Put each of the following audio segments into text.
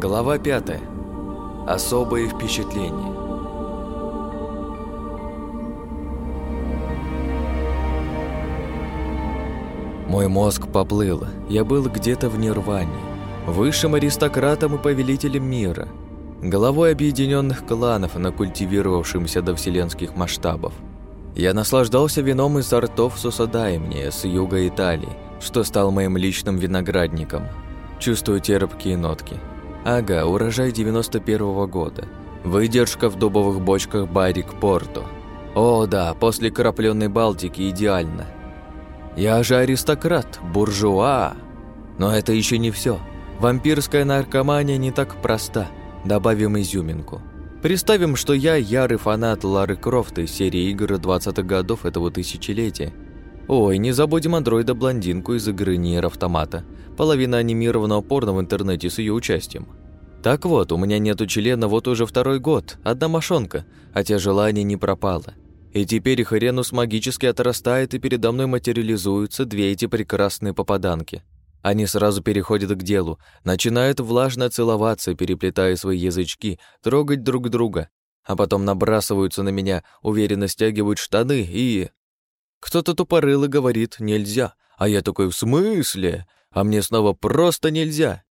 Глава 5. Особые впечатления. Мой мозг поплыл. Я был где-то в нирване, высшим аристократом и повелителем мира, головой объединенных кланов, накультивировавшимся до вселенских масштабов. Я наслаждался вином из сортов Сусадаймния с юга Италии, что стал моим личным виноградником. Чувствую терпкие нотки. Ага, урожай 91-го года. Выдержка в дубовых бочках Барик Порту. О, да, после крапленной Балтики идеально. Я же аристократ, буржуа. Но это еще не все. Вампирская наркомания не так проста. Добавим изюминку. Представим, что я ярый фанат Лары Крофт из серии игр 20-х годов этого тысячелетия. Ой, не забудем андроида-блондинку из игры Нир Автомата. Половина анимированного порно в интернете с ее участием. Так вот, у меня нету члена вот уже второй год, одна мошонка, хотя желание не пропало. И теперь Хренус магически отрастает, и передо мной материализуются две эти прекрасные попаданки. Они сразу переходят к делу, начинают влажно целоваться, переплетая свои язычки, трогать друг друга, а потом набрасываются на меня, уверенно стягивают штаны и... Кто-то тупорыло говорит «нельзя», а я такой «в смысле?» А мне снова просто нельзя.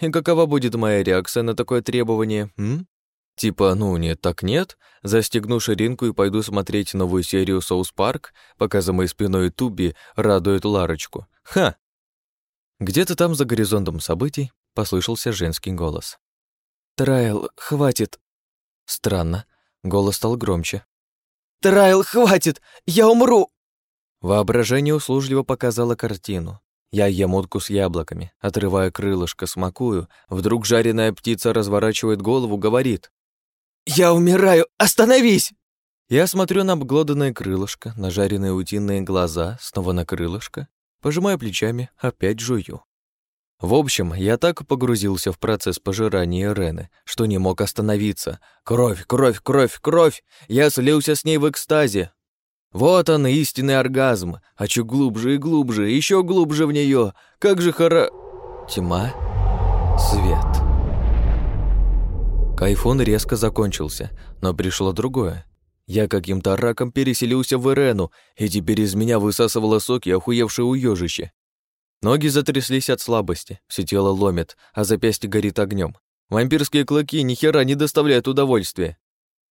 И какова будет моя реакция на такое требование, м? Типа, ну нет, так нет, застегну ширинку и пойду смотреть новую серию «Соус Парк», пока за моей спиной Туби радует Ларочку. Ха! Где-то там за горизонтом событий послышался женский голос. «Трайл, хватит!» Странно, голос стал громче. «Трайл, хватит! Я умру!» Воображение услужливо показало картину. Я ем утку с яблоками, отрываю крылышко, смакую. Вдруг жареная птица разворачивает голову, говорит. «Я умираю! Остановись!» Я смотрю на обглоданное крылышко, на жареные утиные глаза, снова на крылышко, пожимаю плечами, опять жую. В общем, я так погрузился в процесс пожирания Рены, что не мог остановиться. Кровь, кровь, кровь, кровь! Я слился с ней в экстазе. Вот он, истинный оргазм. Хочу глубже и глубже, еще глубже в нее. Как же хоро... Тьма. Свет. Кайфон резко закончился, но пришло другое. Я каким-то раком переселился в Ирену, и теперь из меня высасывало соки, охуевшее уёжище. Ноги затряслись от слабости, все тело ломит, а запястье горит огнем. Вампирские клыки ни хера не доставляют удовольствия.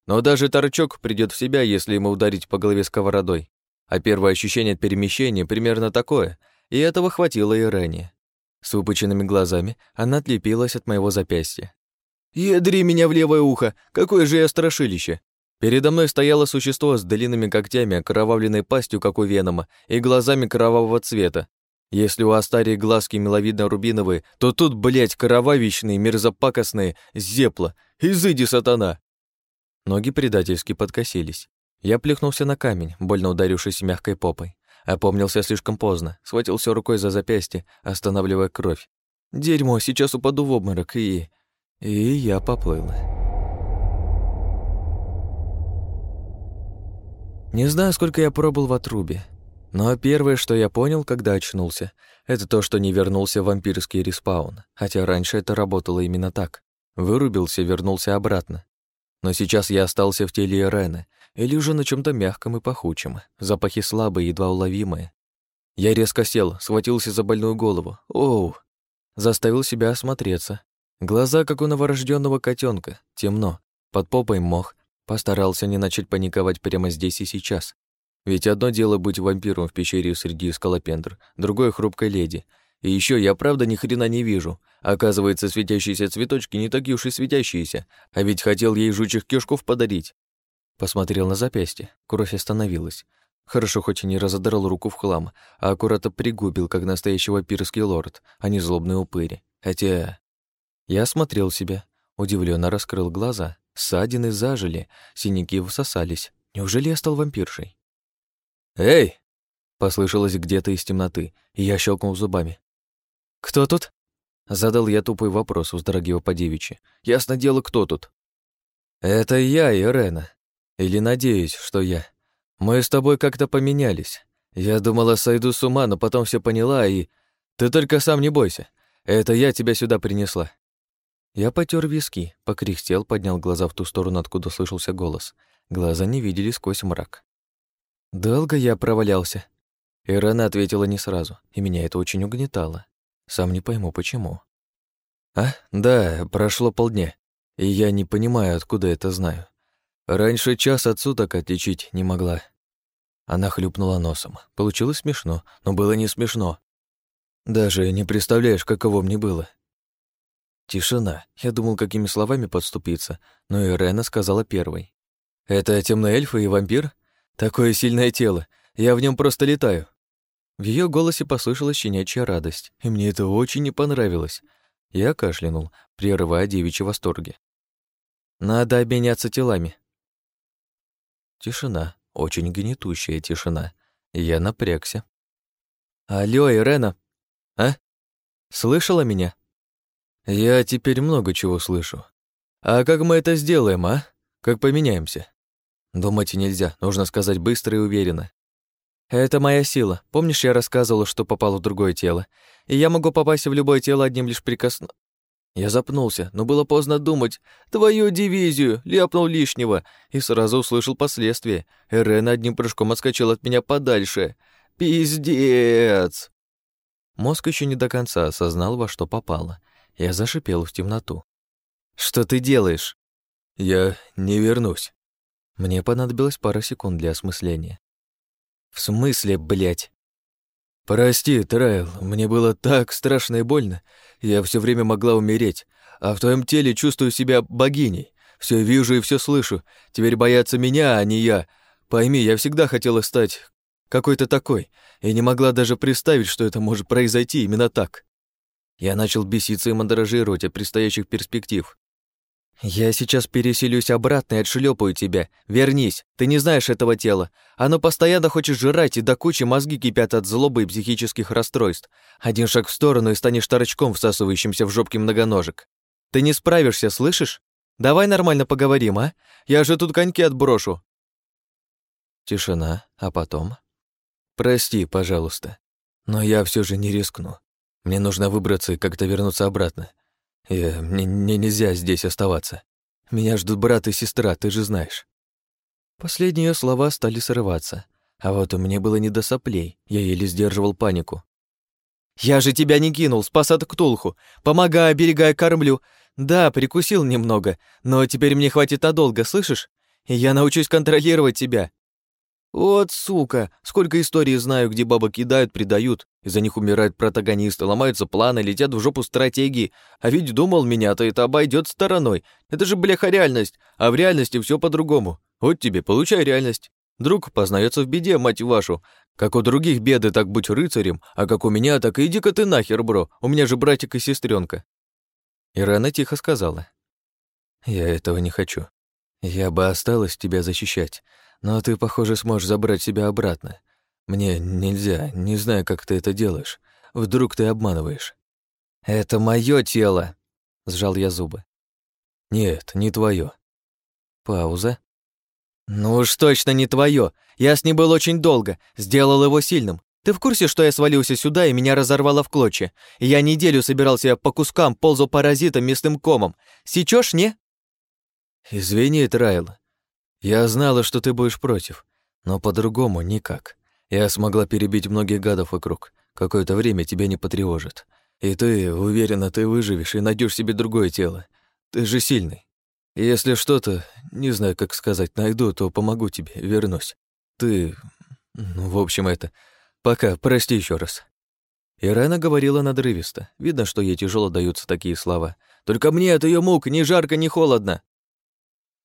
Но даже торчок придет в себя, если ему ударить по голове сковородой. А первое ощущение от перемещения примерно такое, и этого хватило Ирене. С выпученными глазами она отлепилась от моего запястья. «Ядри меня в левое ухо! Какое же я страшилище!» Передо мной стояло существо с длинными когтями, окровавленной пастью, как у Венома, и глазами кровавого цвета. Если у Астарии глазки миловидно-рубиновые, то тут, блядь, кровавичные, мерзопакостные, зепла. Изыди, сатана! Ноги предательски подкосились. Я плюхнулся на камень, больно ударившись мягкой попой. Опомнился слишком поздно, схватился рукой за запястье, останавливая кровь. Дерьмо, сейчас упаду в обморок, и... И я поплыл. Не знаю, сколько я пробыл в отрубе, но первое, что я понял, когда очнулся, это то, что не вернулся в вампирский респаун, хотя раньше это работало именно так. Вырубился, вернулся обратно. Но сейчас я остался в теле Ирены, или уже на чем то мягком и пахучем, запахи слабые, едва уловимые. Я резко сел, схватился за больную голову. Оу! Заставил себя осмотреться. Глаза, как у новорожденного котенка, темно, под попой мох. Постарался не начать паниковать прямо здесь и сейчас. Ведь одно дело быть вампиром в пещере среди скалопендр, другое — хрупкой леди, и еще я правда ни хрена не вижу. Оказывается, светящиеся цветочки не такие уж и светящиеся, а ведь хотел ей жучих кишков подарить. Посмотрел на запястье, кровь остановилась. Хорошо, хоть и не разодрал руку в хлам, а аккуратно пригубил, как настоящий вампирский лорд, а не злобный упырь. Хотя... Я осмотрел себя, удивленно раскрыл глаза. Ссадины зажили, синяки всосались. Неужели я стал вампиршей? «Эй!» — послышалось где-то из темноты, и я щелкнул зубами. «Кто тут?» Задал я тупой вопрос, вздрагивая по девичьи. «Ясно дело, кто тут?» «Это я, Ирена. Или надеюсь, что я. Мы с тобой как-то поменялись. Я думала, сойду с ума, но потом все поняла, и... Ты только сам не бойся. Это я тебя сюда принесла». Я потер виски, покряхтел, поднял глаза в ту сторону, откуда слышался голос. Глаза не видели сквозь мрак. «Долго я провалялся?» Ирана ответила не сразу, и меня это очень угнетало. Сам не пойму, почему. «А, да, прошло полдня, и я не понимаю, откуда это знаю. Раньше час от суток отличить не могла». Она хлюпнула носом. Получилось смешно, но было не смешно. Даже не представляешь, каково мне было. Тишина. Я думал, какими словами подступиться, но Ирена сказала первой. «Это темный эльф и вампир? Такое сильное тело. Я в нем просто летаю». В ее голосе послышалась щенячья радость, и мне это очень не понравилось. Я кашлянул, прерывая девичьи восторги. «Надо обменяться телами». Тишина, очень гнетущая тишина. Я напрягся. «Алло, Ирена!» «А? Слышала меня?» «Я теперь много чего слышу. А как мы это сделаем, а? Как поменяемся?» «Думать нельзя, нужно сказать быстро и уверенно. Это моя сила. Помнишь, я рассказывала, что попал в другое тело? И я могу попасть в любое тело одним лишь прикосно...» Я запнулся, но было поздно думать. «Твою дивизию!» — ляпнул лишнего. И сразу услышал последствия. Эрен одним прыжком отскочил от меня подальше. «Пиздец!» Мозг еще не до конца осознал, во что попало. Я зашипел в темноту. «Что ты делаешь?» «Я не вернусь». Мне понадобилось пара секунд для осмысления. «В смысле, блядь?» «Прости, Трайл, мне было так страшно и больно. Я все время могла умереть, а в твоем теле чувствую себя богиней. Все вижу и все слышу. Теперь боятся меня, а не я. Пойми, я всегда хотела стать какой-то такой, и не могла даже представить, что это может произойти именно так. Я начал беситься и мандражировать от предстоящих перспектив. «Я сейчас переселюсь обратно и отшлепаю тебя. Вернись, ты не знаешь этого тела. Оно постоянно хочет жрать, и до кучи мозги кипят от злобы и психических расстройств. Один шаг в сторону и станешь торчком, всасывающимся в жопки многоножек. Ты не справишься, слышишь? Давай нормально поговорим, а? Я же тут коньки отброшу». Тишина, а потом... «Прости, пожалуйста, но я все же не рискну. Мне нужно выбраться и как-то вернуться обратно. Я, мне, мне нельзя здесь оставаться. Меня ждут брат и сестра, ты же знаешь». Последние слова стали срываться. А вот у меня было не до соплей, я еле сдерживал панику. «Я же тебя не кинул, спас от Ктулху. Помогай, оберегай, кормлю. Да, прикусил немного, но теперь мне хватит надолго, слышишь? И я научусь контролировать тебя. Вот сука, сколько историй знаю, где бабы кидают, предают, из-за них умирают протагонисты, ломаются планы, летят в жопу стратегии. А ведь думал, меня-то это обойдет стороной. Это же, бляха, реальность. А в реальности все по-другому. Вот тебе, получай реальность. Друг познается в беде, мать вашу. Как у других беды, так будь рыцарем, а как у меня, так иди-ка ты нахер, бро. У меня же братик и сестренка. Ирана тихо сказала. «Я этого не хочу. Я бы осталась тебя защищать, но ты, похоже, сможешь забрать себя обратно. Мне нельзя, не знаю, как ты это делаешь. Вдруг ты обманываешь. Это мое тело, сжал я зубы. Нет, не твое. Пауза. Ну уж точно не твое. Я с ним был очень долго, сделал его сильным. Ты в курсе, что я свалился сюда и меня разорвало в клочья? я неделю собирался по кускам, ползал паразитом, мясным комом. Сечешь, не? Извини, Трайл, я знала, что ты будешь против, но по-другому никак. Я смогла перебить многих гадов вокруг. Какое-то время тебя не потревожит. И ты, уверена, ты выживешь и найдешь себе другое тело. Ты же сильный. если что-то, не знаю, как сказать, найду, то помогу тебе, вернусь. Ты... Ну, в общем, это... Пока, прости еще раз. Ирена говорила надрывисто. Видно, что ей тяжело даются такие слова. «Только мне от ее мук ни жарко, ни холодно!»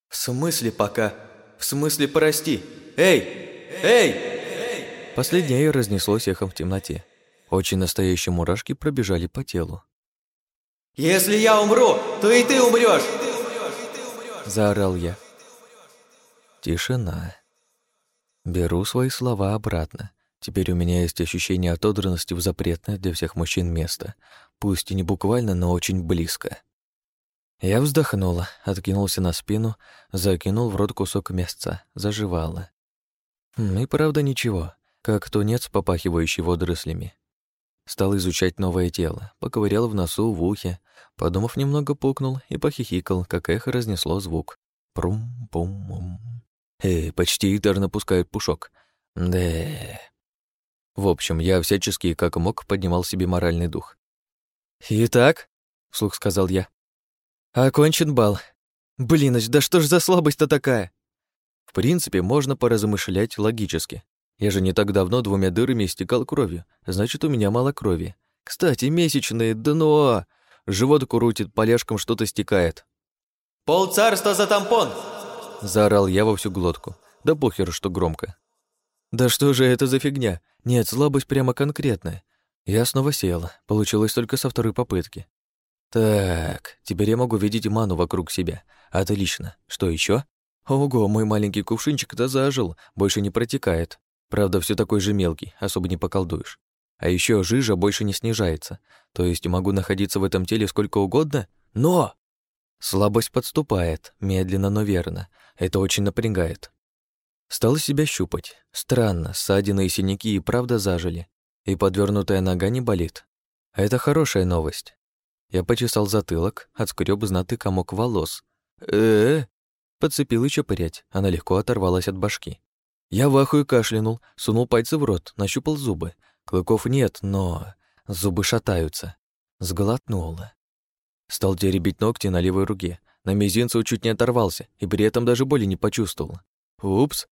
«В смысле пока? В смысле прости? Эй! Эй!» Последнее разнеслось эхом в темноте. Очень настоящие мурашки пробежали по телу. «Если я умру, то и ты умрешь! Заорал я. Тишина. Беру свои слова обратно. Теперь у меня есть ощущение отодранности в запретное для всех мужчин место. Пусть и не буквально, но очень близко. Я вздохнула, откинулся на спину, закинул в рот кусок мясца, заживало. И правда ничего, как тунец, попахивающий водорослями. Стал изучать новое тело, поковырял в носу, в ухе, подумав, немного пукнул и похихикал, как эхо разнесло звук. Прум-пум-мум. Эй, почти Итер напускает пушок. Да. В общем, я всячески, как мог, поднимал себе моральный дух. «Итак», — вслух сказал я, — «окончен бал. Блин, да что ж за слабость-то такая?» В принципе, можно поразмышлять логически. Я же не так давно двумя дырами истекал кровью, значит, у меня мало крови. Кстати, месячные, да ну а! Живот крутит, поляшком что-то стекает. «Пол царства за тампон!» Заорал я во всю глотку. Да похер, что громко. Да что же это за фигня? Нет, слабость прямо конкретная. Я снова сел. Получилось только со второй попытки. Так, теперь я могу видеть ману вокруг себя. Отлично. Что еще? Ого, мой маленький кувшинчик-то зажил, больше не протекает. Правда, все такой же мелкий, особо не поколдуешь. А еще жижа больше не снижается. То есть могу находиться в этом теле сколько угодно, но... Слабость подступает, медленно, но верно. Это очень напрягает. Стал себя щупать. Странно, ссадины и синяки и правда зажили. И подвернутая нога не болит. Это хорошая новость. Я почесал затылок, отскреб знатый комок волос. э э Подцепил еще чопырять, она легко оторвалась от башки. Я в ахуе кашлянул, сунул пальцы в рот, нащупал зубы. Клыков нет, но зубы шатаются. Сглотнула. Стал теребить ногти на левой руке. На мизинце чуть не оторвался, и при этом даже боли не почувствовал. Упс.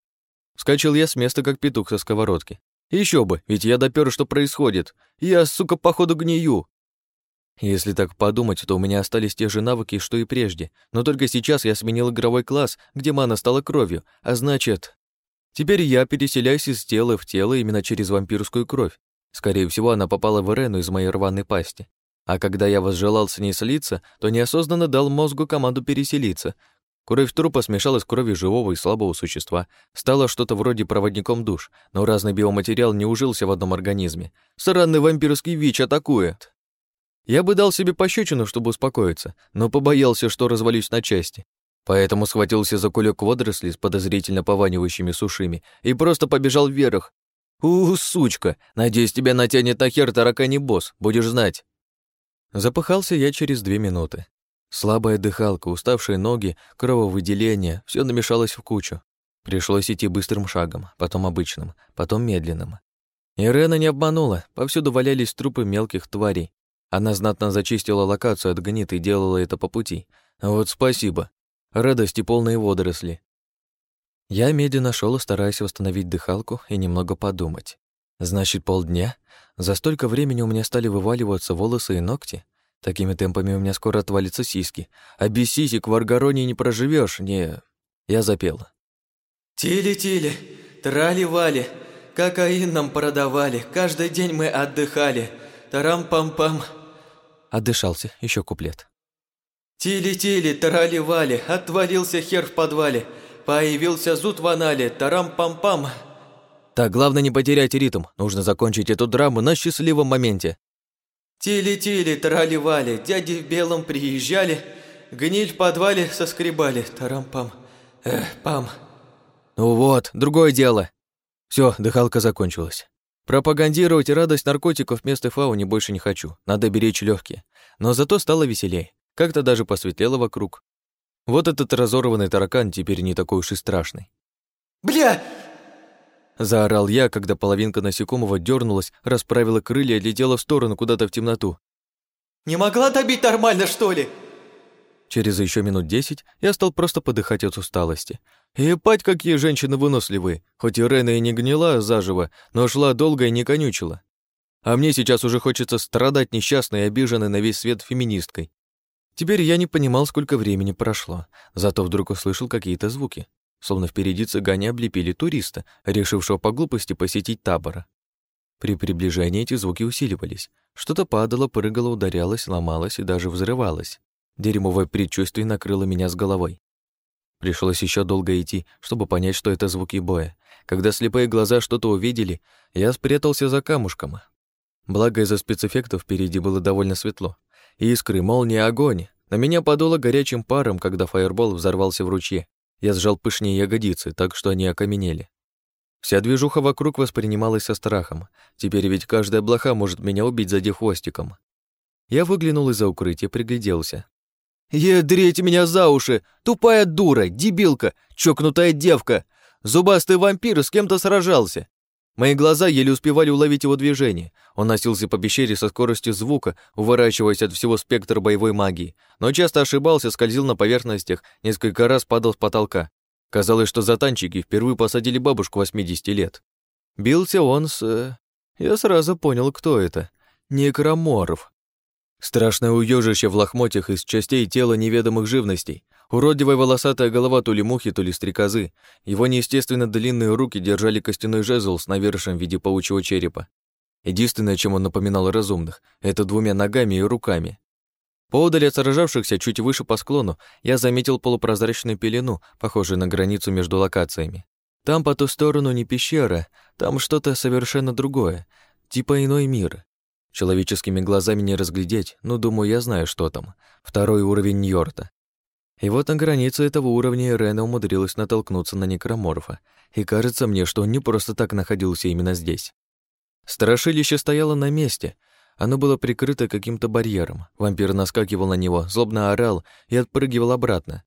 Вскочил я с места, как петух со сковородки. Еще бы, ведь я допёр, что происходит. Я, сука, походу гнию. Если так подумать, то у меня остались те же навыки, что и прежде, но только сейчас я сменил игровой класс, где мана стала кровью, а значит... Теперь я переселяюсь из тела в тело именно через вампирскую кровь. Скорее всего, она попала в Ирену из моей рваной пасти. А когда я возжелал с ней слиться, то неосознанно дал мозгу команду переселиться. Кровь трупа смешалась с кровью живого и слабого существа, стало что-то вроде проводником душ, но разный биоматериал не ужился в одном организме. Сраный вампирский ВИЧ атакует. Я бы дал себе пощечину, чтобы успокоиться, но побоялся, что развалюсь на части. Поэтому схватился за кулек водорослей с подозрительно пованивающими сушими и просто побежал вверх. «У, сучка! Надеюсь, тебя натянет на хер тараканий босс, будешь знать!» Запыхался я через две минуты. Слабая дыхалка, уставшие ноги, крововыделение — все намешалось в кучу. Пришлось идти быстрым шагом, потом обычным, потом медленным. Ирена не обманула, повсюду валялись трупы мелких тварей, она знатно зачистила локацию от гнит и делала это по пути. Вот спасибо. Радости полные водоросли. Я медленно шел, стараясь восстановить дыхалку и немного подумать. Значит, полдня? За столько времени у меня стали вываливаться волосы и ногти? Такими темпами у меня скоро отвалятся сиськи. А без сисек в Аргароне не проживешь, не... Я запел. Тили-тили, трали-вали, кокаин нам продавали, каждый день мы отдыхали. Тарам-пам-пам. Отдышался, еще куплет. Тили-тили, тарали-вали, отвалился хер в подвале. Появился зуд в анале, тарам-пам-пам. Так, главное не потерять ритм. Нужно закончить эту драму на счастливом моменте. Тили-тили, трали-вали, дяди в белом приезжали, гниль в подвале соскребали, тарам-пам, эх, пам. Ну вот, другое дело. Все, дыхалка закончилась. Пропагандировать радость наркотиков вместо фауни больше не хочу. Надо беречь легкие. Но зато стало веселей. Как-то даже посветлело вокруг. Вот этот разорванный таракан теперь не такой уж и страшный. «Бля!» Заорал я, когда половинка насекомого дернулась, расправила крылья и летела в сторону куда-то в темноту. «Не могла добить нормально, что ли?» Через еще минут десять я стал просто подыхать от усталости. Ебать, какие женщины выносливые. Хоть и Рена и не гнила заживо, но шла долго и не конючила. А мне сейчас уже хочется страдать несчастной и обиженной на весь свет феминисткой. Теперь я не понимал, сколько времени прошло, зато вдруг услышал какие-то звуки. Словно впереди цыгане облепили туриста, решившего по глупости посетить табора. При приближении эти звуки усиливались. Что-то падало, прыгало, ударялось, ломалось и даже взрывалось. Дерьмовое предчувствие накрыло меня с головой. Пришлось еще долго идти, чтобы понять, что это звуки боя. Когда слепые глаза что-то увидели, я спрятался за камушком. Благо, из-за спецэффектов впереди было довольно светло. Искры, молнии, огонь. На меня подуло горячим паром, когда фаербол взорвался в ручье. Я сжал пышнее ягодицы, так что они окаменели. Вся движуха вокруг воспринималась со страхом. Теперь ведь каждая блоха может меня убить за хвостиком. Я выглянул из-за укрытия, пригляделся. «Ядрите меня за уши! Тупая дура, дебилка, чокнутая девка! Зубастый вампир с кем-то сражался!» Мои глаза еле успевали уловить его движение. Он носился по пещере со скоростью звука, уворачиваясь от всего спектра боевой магии, но часто ошибался, скользил на поверхностях, несколько раз падал с потолка. Казалось, что за танчики впервые посадили бабушку 80 лет. Бился он с... Э, я сразу понял, кто это. Некроморф. Страшное уёжище в лохмотьях из частей тела неведомых живностей. Уродливая волосатая голова то ли мухи, то ли стрекозы. Его неестественно длинные руки держали костяной жезл с навершием в виде паучьего черепа. Единственное, чем он напоминал разумных, это двумя ногами и руками. Поодаль от сражавшихся, чуть выше по склону, я заметил полупрозрачную пелену, похожую на границу между локациями. Там по ту сторону не пещера, там что-то совершенно другое, типа иной мир. Человеческими глазами не разглядеть, но, думаю, я знаю, что там. Второй уровень Ньорта. И вот на границе этого уровня Ирена умудрилась натолкнуться на некроморфа, и кажется мне, что он не просто так находился именно здесь. Страшилище стояло на месте. Оно было прикрыто каким-то барьером. Вампир наскакивал на него, злобно орал и отпрыгивал обратно.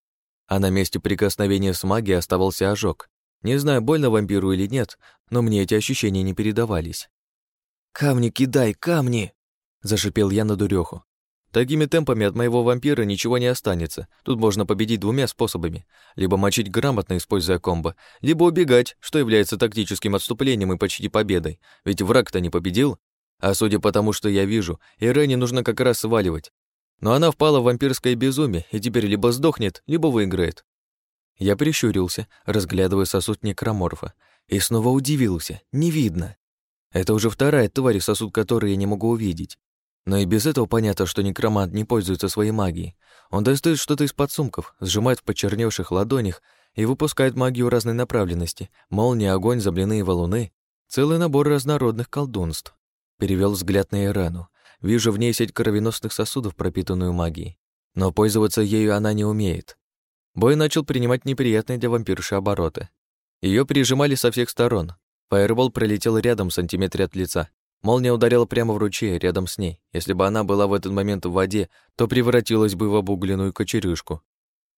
А на месте прикосновения с магией оставался ожог. Не знаю, больно вампиру или нет, но мне эти ощущения не передавались. «Камни кидай, камни!» — зашипел я на дуреху. Такими темпами от моего вампира ничего не останется. Тут можно победить двумя способами. Либо мочить грамотно, используя комбо, либо убегать, что является тактическим отступлением и почти победой. Ведь враг-то не победил. А судя по тому, что я вижу, Ирене нужно как раз сваливать. Но она впала в вампирское безумие и теперь либо сдохнет, либо выиграет. Я прищурился, разглядывая сосуд некроморфа, и снова удивился. Не видно. Это уже вторая тварь, сосуд которой я не могу увидеть. Но и без этого понятно, что некромант не пользуется своей магией. Он достает что-то из подсумков, сжимает в почерневших ладонях и выпускает магию разной направленности. Молния, огонь, забляные валуны. Целый набор разнородных колдунств. Перевел взгляд на Ирану. Вижу в ней сеть кровеносных сосудов, пропитанную магией. Но пользоваться ею она не умеет. Бой начал принимать неприятные для вампирши обороты. Ее прижимали со всех сторон, Фаербол пролетел рядом, сантиметре от лица. Молния ударила прямо в ручей, рядом с ней. Если бы она была в этот момент в воде, то превратилась бы в обугленную кочерышку.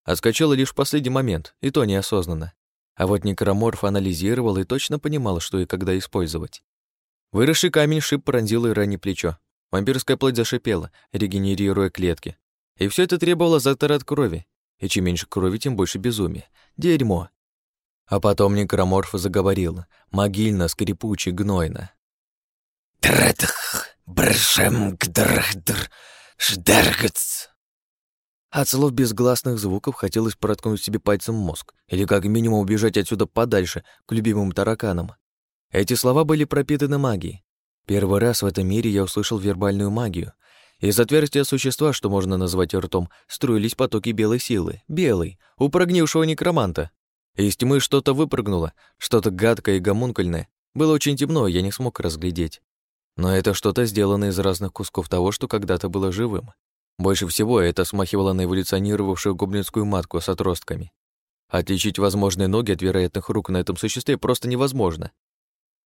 Отскочила лишь в последний момент, и то неосознанно. А вот некроморф анализировал и точно понимал, что и когда использовать. Выросший камень шип пронзил Иране плечо. Вампирская плоть зашипела, регенерируя клетки. И все это требовало затрат крови. И чем меньше крови, тем больше безумия. Дерьмо. А потом некроморф заговорил, могильно, скрипуче, гнойно. «Третх, бршем, гдрхдр, шдергц». От слов безгласных звуков хотелось проткнуть себе пальцем мозг или как минимум убежать отсюда подальше, к любимым тараканам. Эти слова были пропитаны магией. Первый раз в этом мире я услышал вербальную магию. Из отверстия существа, что можно назвать ртом, струились потоки белой силы. Белой, у прогнившего некроманта. Из тьмы что-то выпрыгнуло, что-то гадкое и гомункульное. Было очень темно, я не смог разглядеть. Но это что-то сделано из разных кусков того, что когда-то было живым. Больше всего это смахивало на эволюционировавшую гоблинскую матку с отростками. Отличить возможные ноги от вероятных рук на этом существе просто невозможно.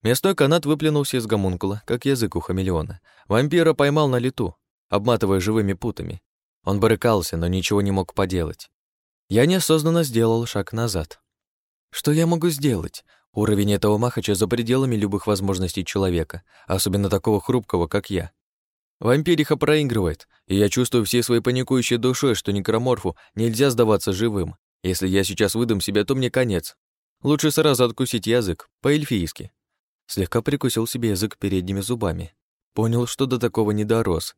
Мясной канат выплюнулся из гомункула, как язык у хамелеона. Вампира поймал на лету, обматывая живыми путами. Он брыкался, но ничего не мог поделать. Я неосознанно сделал шаг назад. Что я могу сделать? Уровень этого махача за пределами любых возможностей человека, особенно такого хрупкого, как я. Вампириха проигрывает, и я чувствую всей своей паникующей душой, что некроморфу нельзя сдаваться живым. Если я сейчас выдам себя, то мне конец. Лучше сразу откусить язык, по-эльфийски. Слегка прикусил себе язык передними зубами. Понял, что до такого не дорос.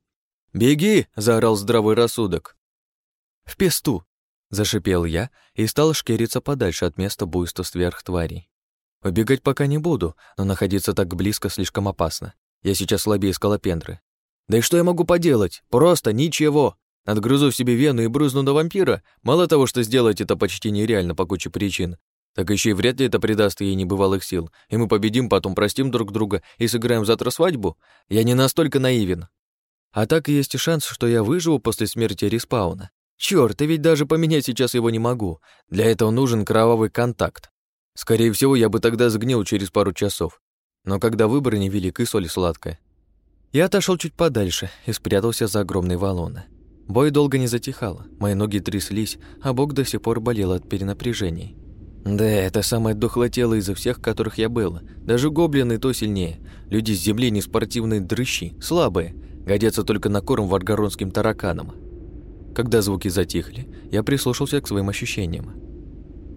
«Беги!» — заорал здравый рассудок. «В песту!» Зашипел я и стал шкериться подальше от места буйства сверхтварей. Убегать пока не буду, но находиться так близко слишком опасно. Я сейчас слабее скалопендры. Да и что я могу поделать? Просто ничего. Отгрызу в себе вену и брызну на вампира. Мало того, что сделать это почти нереально по куче причин, так еще и вряд ли это придаст ей небывалых сил, и мы победим, потом простим друг друга и сыграем завтра свадьбу. Я не настолько наивен. А так есть шанс, что я выживу после смерти респауна. Чёрт, и ведь даже поменять сейчас его не могу. Для этого нужен кровавый контакт. Скорее всего, я бы тогда сгнил через пару часов. Но когда выбор невелик и соль сладкая. Я отошел чуть подальше и спрятался за огромной валуны. Бой долго не затихал, мои ноги тряслись, а бок до сих пор болел от перенапряжений. Да, это самое дохлое тело изо всех, которых я был. Даже гоблины то сильнее. Люди с земли не спортивные дрыщи, слабые, годятся только на корм варгаронским тараканам. Когда звуки затихли, я прислушался к своим ощущениям.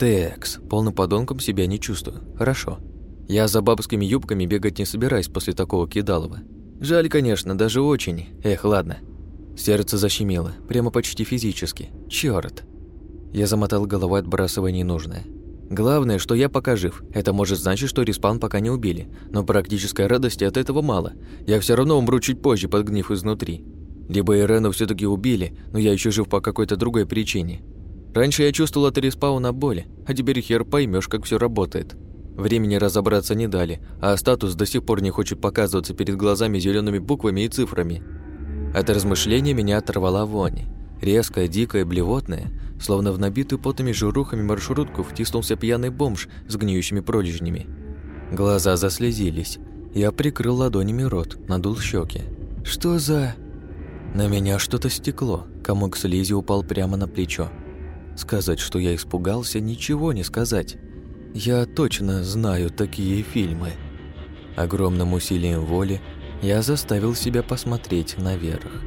Текс, полным подонком себя не чувствую. Хорошо. Я за бабскими юбками бегать не собираюсь после такого кидалова. Жаль, конечно, даже очень. Эх, ладно. Сердце защемило, прямо почти физически. Чёрт. Я замотал головой, отбрасывая ненужное. Главное, что я пока жив. Это может значить, что респаун пока не убили. Но практической радости от этого мало. Я все равно умру чуть позже, подгнив изнутри. Либо Ирену все таки убили, но я еще жив по какой-то другой причине. Раньше я чувствовал от респауна боли, а теперь хер поймешь, как все работает. Времени разобраться не дали, а статус до сих пор не хочет показываться перед глазами зелеными буквами и цифрами. От размышления меня оторвала вонь. Резкая, дикая, блевотная, словно в набитую потными жирухами маршрутку втиснулся пьяный бомж с гниющими пролежнями. Глаза заслезились. Я прикрыл ладонями рот, надул щеки. «Что за...» На меня что-то стекло, комок слизи упал прямо на плечо. Сказать, что я испугался, ничего не сказать. Я точно знаю такие фильмы. Огромным усилием воли я заставил себя посмотреть наверх.